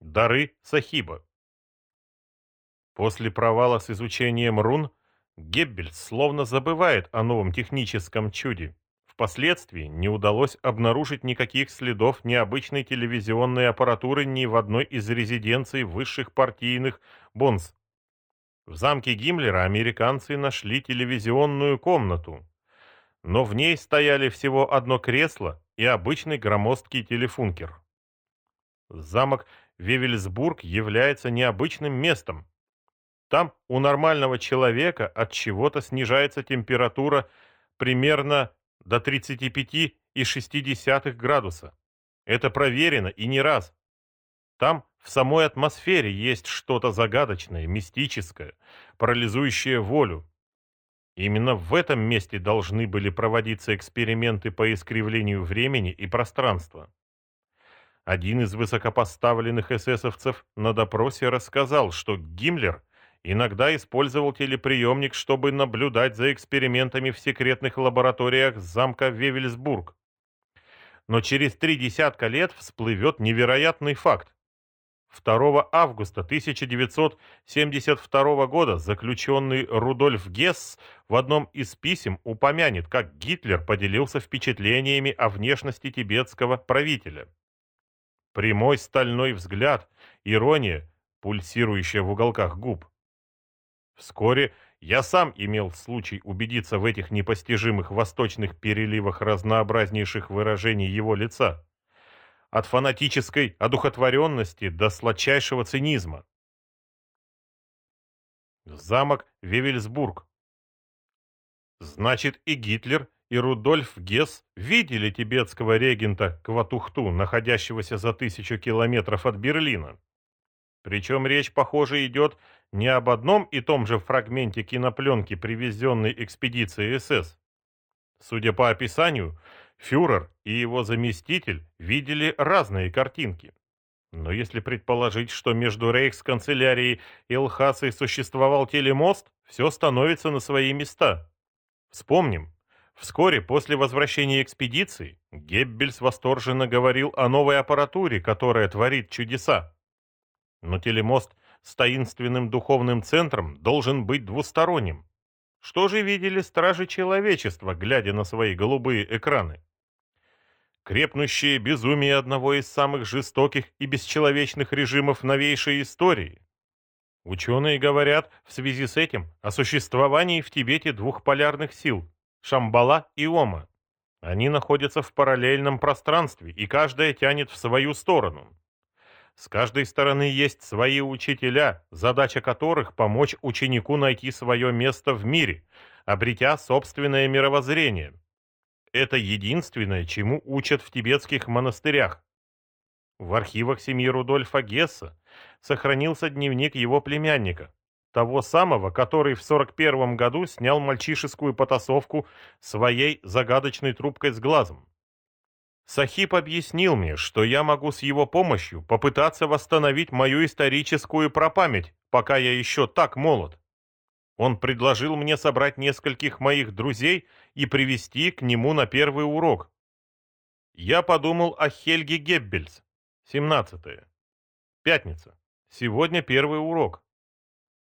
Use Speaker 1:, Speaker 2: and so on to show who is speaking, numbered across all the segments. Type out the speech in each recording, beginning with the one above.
Speaker 1: Дары Сахиба. После провала с изучением рун, Геббельс словно забывает о новом техническом чуде. Впоследствии не удалось обнаружить никаких следов необычной телевизионной аппаратуры ни в одной из резиденций высших партийных бонс. В замке Гиммлера американцы нашли телевизионную комнату, но в ней стояли всего одно кресло и обычный громоздкий телефункер. Замок Вевельсбург является необычным местом. Там у нормального человека от чего-то снижается температура примерно до 35,6 градуса. Это проверено и не раз. Там в самой атмосфере есть что-то загадочное, мистическое, парализующее волю. Именно в этом месте должны были проводиться эксперименты по искривлению времени и пространства. Один из высокопоставленных эсэсовцев на допросе рассказал, что Гиммлер иногда использовал телеприемник, чтобы наблюдать за экспериментами в секретных лабораториях замка Вевельсбург. Но через три десятка лет всплывет невероятный факт. 2 августа 1972 года заключенный Рудольф Гесс в одном из писем упомянет, как Гитлер поделился впечатлениями о внешности тибетского правителя. Прямой стальной взгляд, ирония, пульсирующая в уголках губ. Вскоре я сам имел случай убедиться в этих непостижимых восточных переливах разнообразнейших выражений его лица. От фанатической одухотворенности до сладчайшего цинизма. Замок Вевельсбург. Значит, и Гитлер и Рудольф Гесс видели тибетского регента Кватухту, находящегося за тысячу километров от Берлина. Причем речь, похоже, идет не об одном и том же фрагменте кинопленки, привезенной экспедицией СС. Судя по описанию, фюрер и его заместитель видели разные картинки. Но если предположить, что между рейхсканцелярией и Лхасой существовал телемост, все становится на свои места. Вспомним, Вскоре после возвращения экспедиции Геббельс восторженно говорил о новой аппаратуре, которая творит чудеса. Но телемост с таинственным духовным центром должен быть двусторонним. Что же видели стражи человечества, глядя на свои голубые экраны? Крепнущее безумие одного из самых жестоких и бесчеловечных режимов новейшей истории. Ученые говорят в связи с этим о существовании в Тибете двух полярных сил – Шамбала и Ома. Они находятся в параллельном пространстве, и каждая тянет в свою сторону. С каждой стороны есть свои учителя, задача которых помочь ученику найти свое место в мире, обретя собственное мировоззрение. Это единственное, чему учат в тибетских монастырях. В архивах семьи Рудольфа Гесса сохранился дневник его племянника, того самого, который в 41 году снял мальчишескую потасовку своей загадочной трубкой с глазом. Сахип объяснил мне, что я могу с его помощью попытаться восстановить мою историческую пропамять, пока я еще так молод. Он предложил мне собрать нескольких моих друзей и привести к нему на первый урок. Я подумал о Хельге Геббельс. 17. -е. Пятница. Сегодня первый урок.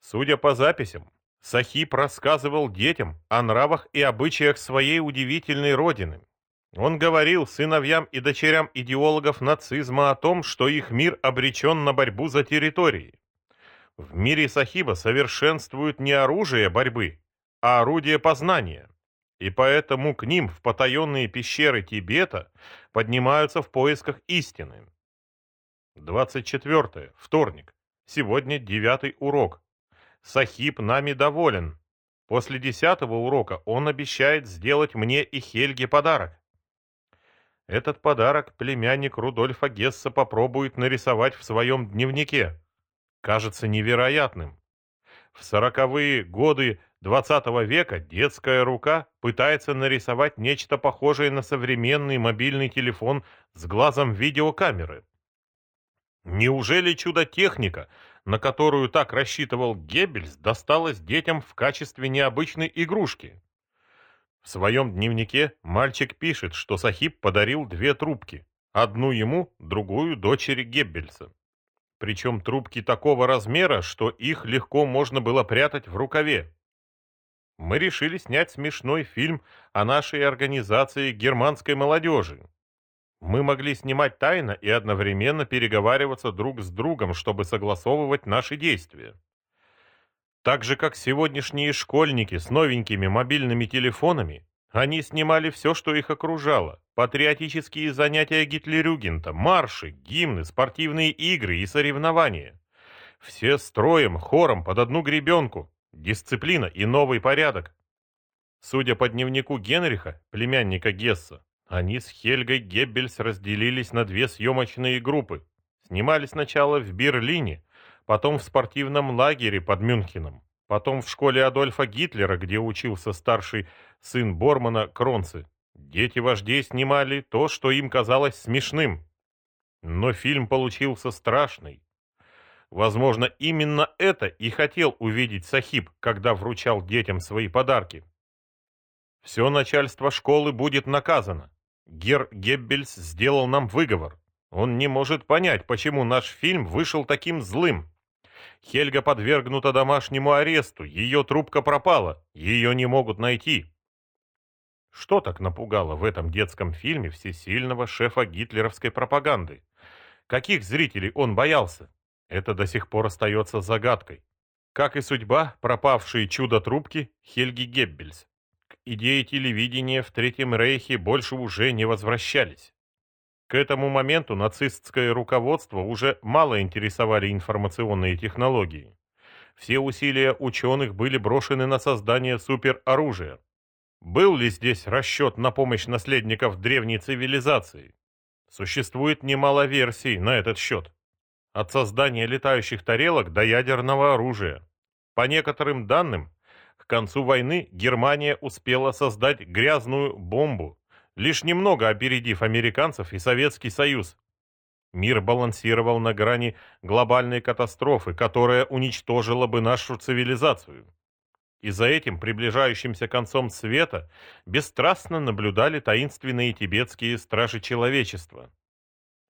Speaker 1: Судя по записям, Сахип рассказывал детям о нравах и обычаях своей удивительной родины. Он говорил сыновьям и дочерям идеологов нацизма о том, что их мир обречен на борьбу за территории. В мире Сахиба совершенствуют не оружие борьбы, а орудие познания. И поэтому к ним в потаенные пещеры Тибета поднимаются в поисках истины. 24. Вторник. Сегодня девятый урок. Сахиб нами доволен. После десятого урока он обещает сделать мне и Хельге подарок. Этот подарок племянник Рудольфа Гесса попробует нарисовать в своем дневнике. Кажется невероятным. В сороковые годы XX века детская рука пытается нарисовать нечто похожее на современный мобильный телефон с глазом видеокамеры. Неужели чудо-техника на которую так рассчитывал Геббельс, досталась детям в качестве необычной игрушки. В своем дневнике мальчик пишет, что Сахиб подарил две трубки. Одну ему, другую дочери Геббельса. Причем трубки такого размера, что их легко можно было прятать в рукаве. Мы решили снять смешной фильм о нашей организации германской молодежи. Мы могли снимать тайно и одновременно переговариваться друг с другом, чтобы согласовывать наши действия. Так же, как сегодняшние школьники с новенькими мобильными телефонами, они снимали все, что их окружало. Патриотические занятия Гитлерюгента, марши, гимны, спортивные игры и соревнования. Все строем, хором, под одну гребенку. Дисциплина и новый порядок. Судя по дневнику Генриха, племянника Гесса, они с Хельгой Геббельс разделились на две съемочные группы. Снимали сначала в Берлине, потом в спортивном лагере под Мюнхеном, потом в школе Адольфа Гитлера, где учился старший сын Бормана Кронцы. Дети вождей снимали то, что им казалось смешным. Но фильм получился страшный. Возможно, именно это и хотел увидеть Сахиб, когда вручал детям свои подарки. Все начальство школы будет наказано. Гер Геббельс сделал нам выговор. Он не может понять, почему наш фильм вышел таким злым. Хельга подвергнута домашнему аресту, ее трубка пропала, ее не могут найти. Что так напугало в этом детском фильме всесильного шефа гитлеровской пропаганды? Каких зрителей он боялся? Это до сих пор остается загадкой. Как и судьба пропавшей чудо-трубки Хельги Геббельс идеи телевидения в Третьем Рейхе больше уже не возвращались. К этому моменту нацистское руководство уже мало интересовали информационные технологии. Все усилия ученых были брошены на создание супероружия. Был ли здесь расчет на помощь наследников древней цивилизации? Существует немало версий на этот счет. От создания летающих тарелок до ядерного оружия. По некоторым данным, концу войны Германия успела создать грязную бомбу, лишь немного опередив американцев и Советский Союз. Мир балансировал на грани глобальной катастрофы, которая уничтожила бы нашу цивилизацию. И за этим приближающимся концом света бесстрастно наблюдали таинственные тибетские стражи человечества.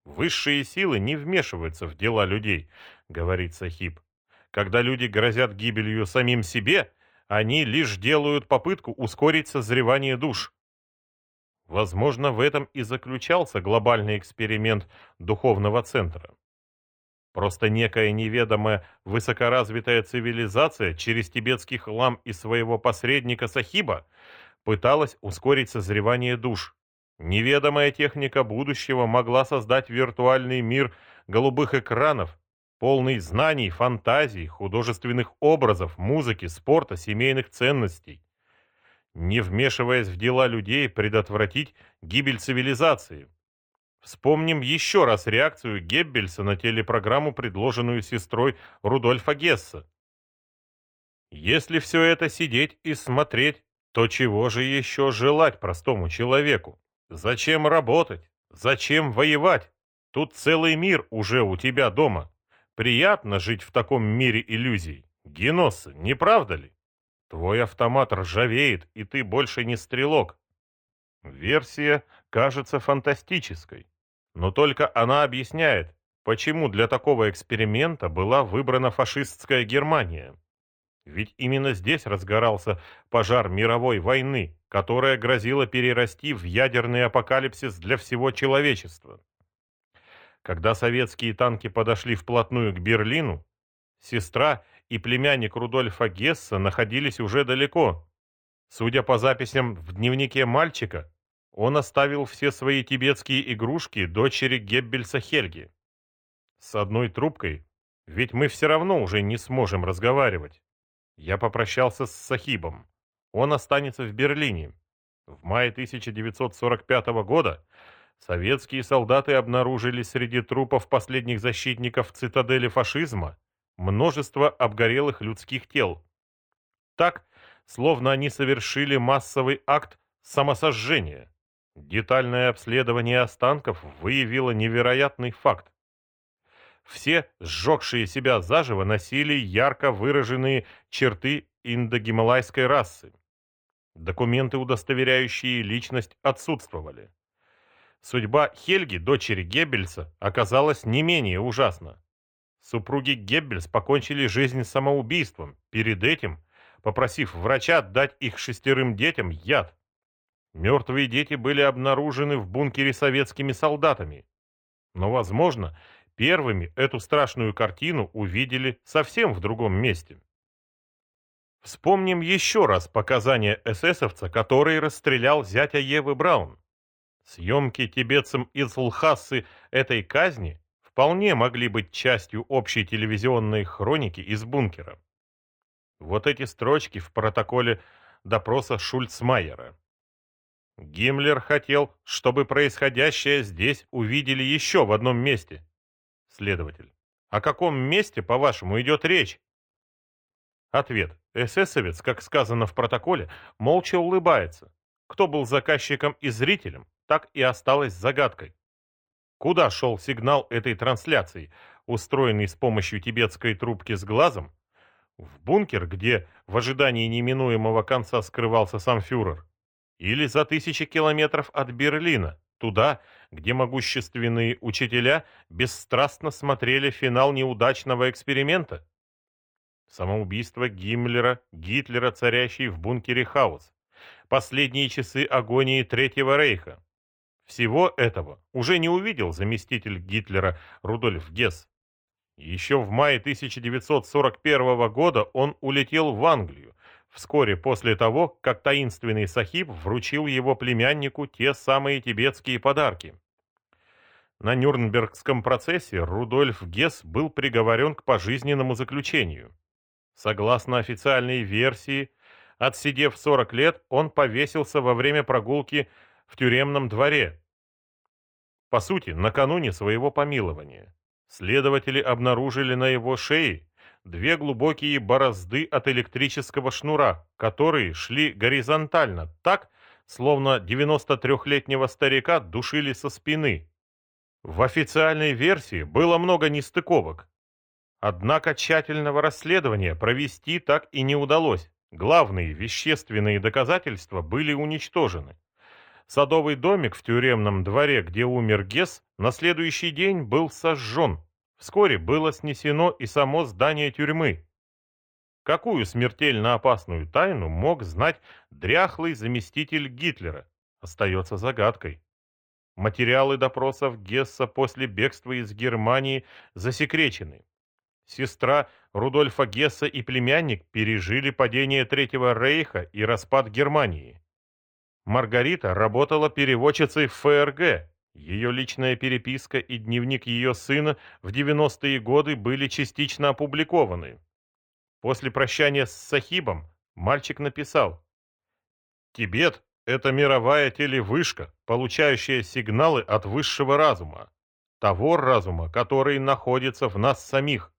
Speaker 1: «Высшие силы не вмешиваются в дела людей», — говорит Сахиб. «Когда люди грозят гибелью самим себе, они лишь делают попытку ускорить созревание душ. Возможно, в этом и заключался глобальный эксперимент духовного центра. Просто некая неведомая высокоразвитая цивилизация через тибетский хлам и своего посредника Сахиба пыталась ускорить созревание душ. Неведомая техника будущего могла создать виртуальный мир голубых экранов, полный знаний, фантазий, художественных образов, музыки, спорта, семейных ценностей. Не вмешиваясь в дела людей, предотвратить гибель цивилизации. Вспомним еще раз реакцию Геббельса на телепрограмму, предложенную сестрой Рудольфа Гесса. Если все это сидеть и смотреть, то чего же еще желать простому человеку? Зачем работать? Зачем воевать? Тут целый мир уже у тебя дома. Приятно жить в таком мире иллюзий. Генос, не правда ли? Твой автомат ржавеет, и ты больше не стрелок. Версия кажется фантастической, но только она объясняет, почему для такого эксперимента была выбрана фашистская Германия. Ведь именно здесь разгорался пожар мировой войны, которая грозила перерасти в ядерный апокалипсис для всего человечества. Когда советские танки подошли вплотную к Берлину, сестра и племянник Рудольфа Гесса находились уже далеко. Судя по записям в дневнике мальчика, он оставил все свои тибетские игрушки дочери Геббельса Хельги. С одной трубкой, ведь мы все равно уже не сможем разговаривать. Я попрощался с Сахибом. Он останется в Берлине. В мае 1945 года Советские солдаты обнаружили среди трупов последних защитников цитадели фашизма множество обгорелых людских тел. Так, словно они совершили массовый акт самосожжения. Детальное обследование останков выявило невероятный факт. Все, сжегшие себя заживо, носили ярко выраженные черты индогималайской расы. Документы, удостоверяющие личность, отсутствовали. Судьба Хельги, дочери Геббельса, оказалась не менее ужасна. Супруги Геббельс покончили жизнь самоубийством, перед этим попросив врача дать их шестерым детям яд. Мертвые дети были обнаружены в бункере советскими солдатами. Но, возможно, первыми эту страшную картину увидели совсем в другом месте. Вспомним еще раз показания эсэсовца, который расстрелял зятя Евы Браун. Съемки тибетцам из Лхасы этой казни вполне могли быть частью общей телевизионной хроники из бункера. Вот эти строчки в протоколе допроса Шульцмайера. Гиммлер хотел, чтобы происходящее здесь увидели еще в одном месте. Следователь. О каком месте, по-вашему, идет речь? Ответ. Эсэсовец, как сказано в протоколе, молча улыбается. Кто был заказчиком и зрителем, так и осталось загадкой. Куда шел сигнал этой трансляции, устроенный с помощью тибетской трубки с глазом? В бункер, где в ожидании неминуемого конца скрывался сам фюрер? Или за тысячи километров от Берлина, туда, где могущественные учителя бесстрастно смотрели финал неудачного эксперимента? Самоубийство Гиммлера, Гитлера, царящий в бункере хаос. Последние часы агонии Третьего Рейха. Всего этого уже не увидел заместитель Гитлера Рудольф Гесс. Еще в мае 1941 года он улетел в Англию, вскоре после того, как таинственный Сахиб вручил его племяннику те самые тибетские подарки. На Нюрнбергском процессе Рудольф Гесс был приговорен к пожизненному заключению. Согласно официальной версии, отсидев 40 лет, он повесился во время прогулки в тюремном дворе. По сути, накануне своего помилования. Следователи обнаружили на его шее две глубокие борозды от электрического шнура, которые шли горизонтально, так, словно 93-летнего старика душили со спины. В официальной версии было много нестыковок. Однако тщательного расследования провести так и не удалось. Главные вещественные доказательства были уничтожены. Садовый домик в тюремном дворе, где умер Гес, на следующий день был сожжен. Вскоре было снесено и само здание тюрьмы. Какую смертельно опасную тайну мог знать дряхлый заместитель Гитлера, остается загадкой. Материалы допросов Гесса после бегства из Германии засекречены. Сестра Рудольфа Гесса и племянник пережили падение Третьего Рейха и распад Германии. Маргарита работала переводчицей в ФРГ. Ее личная переписка и дневник ее сына в 90-е годы были частично опубликованы. После прощания с Сахибом мальчик написал «Тибет – это мировая телевышка, получающая сигналы от высшего разума, того разума, который находится в нас самих.